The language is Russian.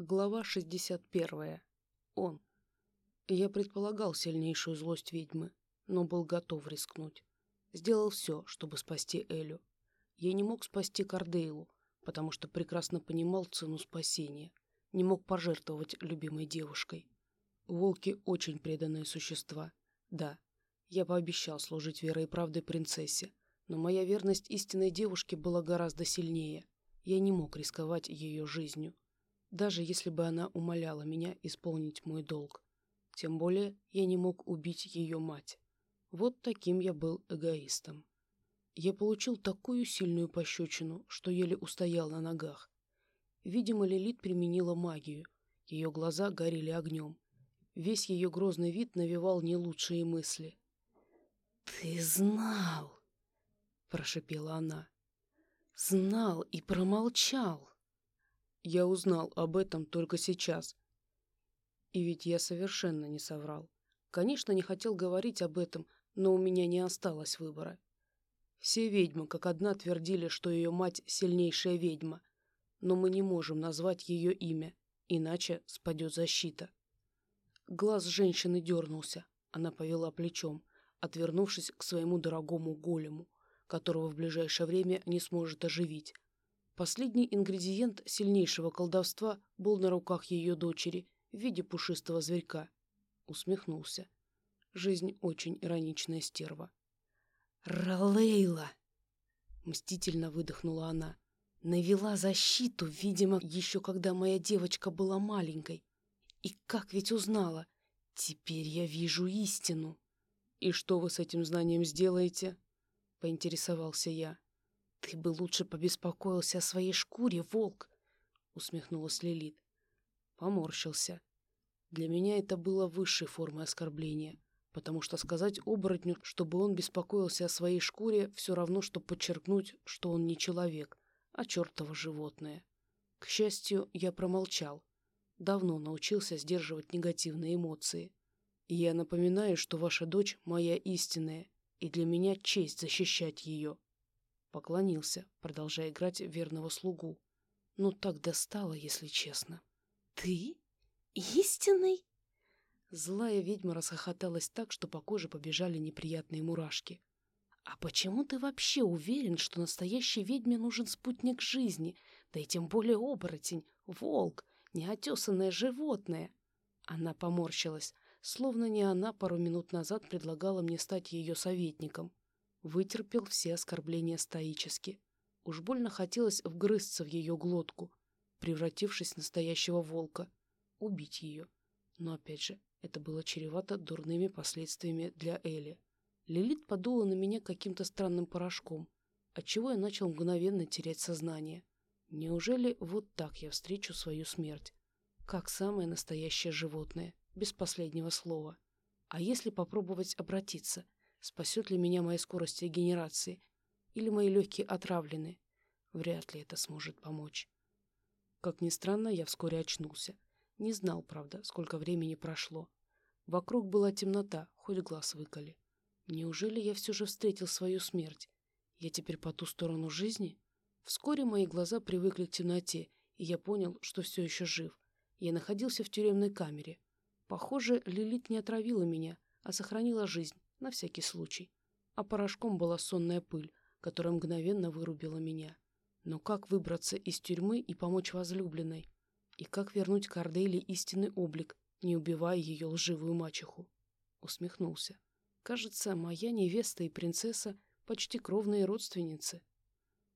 Глава 61. Он. Я предполагал сильнейшую злость ведьмы, но был готов рискнуть. Сделал все, чтобы спасти Элю. Я не мог спасти Кардейлу, потому что прекрасно понимал цену спасения. Не мог пожертвовать любимой девушкой. Волки очень преданные существа. Да, я пообещал служить верой и правдой принцессе, но моя верность истинной девушке была гораздо сильнее. Я не мог рисковать ее жизнью даже если бы она умоляла меня исполнить мой долг. Тем более я не мог убить ее мать. Вот таким я был эгоистом. Я получил такую сильную пощечину, что еле устоял на ногах. Видимо, Лилит применила магию. Ее глаза горели огнем. Весь ее грозный вид навевал не лучшие мысли. «Ты знал!» — прошепела она. «Знал и промолчал!» Я узнал об этом только сейчас. И ведь я совершенно не соврал. Конечно, не хотел говорить об этом, но у меня не осталось выбора. Все ведьмы, как одна, твердили, что ее мать сильнейшая ведьма, но мы не можем назвать ее имя, иначе спадет защита. Глаз женщины дернулся, она повела плечом, отвернувшись к своему дорогому голему, которого в ближайшее время не сможет оживить, Последний ингредиент сильнейшего колдовства был на руках ее дочери в виде пушистого зверька. Усмехнулся. Жизнь очень ироничная стерва. «Ролейла!» Мстительно выдохнула она. «Навела защиту, видимо, еще когда моя девочка была маленькой. И как ведь узнала? Теперь я вижу истину». «И что вы с этим знанием сделаете?» — поинтересовался я. «Ты бы лучше побеспокоился о своей шкуре, волк!» — усмехнулась Лилит. Поморщился. Для меня это было высшей формой оскорбления, потому что сказать оборотню, чтобы он беспокоился о своей шкуре, все равно, что подчеркнуть, что он не человек, а чертово животное. К счастью, я промолчал. Давно научился сдерживать негативные эмоции. И я напоминаю, что ваша дочь моя истинная, и для меня честь защищать ее. Поклонился, продолжая играть верного слугу. Ну, так достало, если честно. «Ты? Истинный?» Злая ведьма расхохоталась так, что по коже побежали неприятные мурашки. «А почему ты вообще уверен, что настоящей ведьме нужен спутник жизни, да и тем более оборотень, волк, неотесанное животное?» Она поморщилась, словно не она пару минут назад предлагала мне стать ее советником. Вытерпел все оскорбления стоически. Уж больно хотелось вгрызться в ее глотку, превратившись в настоящего волка, убить ее. Но опять же, это было чревато дурными последствиями для Эли. Лилит подула на меня каким-то странным порошком, отчего я начал мгновенно терять сознание. Неужели вот так я встречу свою смерть? Как самое настоящее животное, без последнего слова. А если попробовать обратиться — Спасет ли меня моя скорость регенерации? Или мои легкие отравлены? Вряд ли это сможет помочь. Как ни странно, я вскоре очнулся. Не знал, правда, сколько времени прошло. Вокруг была темнота, хоть глаз выколи. Неужели я все же встретил свою смерть? Я теперь по ту сторону жизни? Вскоре мои глаза привыкли к темноте, и я понял, что все еще жив. Я находился в тюремной камере. Похоже, Лилит не отравила меня, а сохранила жизнь, на всякий случай. А порошком была сонная пыль, которая мгновенно вырубила меня. Но как выбраться из тюрьмы и помочь возлюбленной? И как вернуть Кардейли истинный облик, не убивая ее лживую мачеху? Усмехнулся. Кажется, моя невеста и принцесса почти кровные родственницы.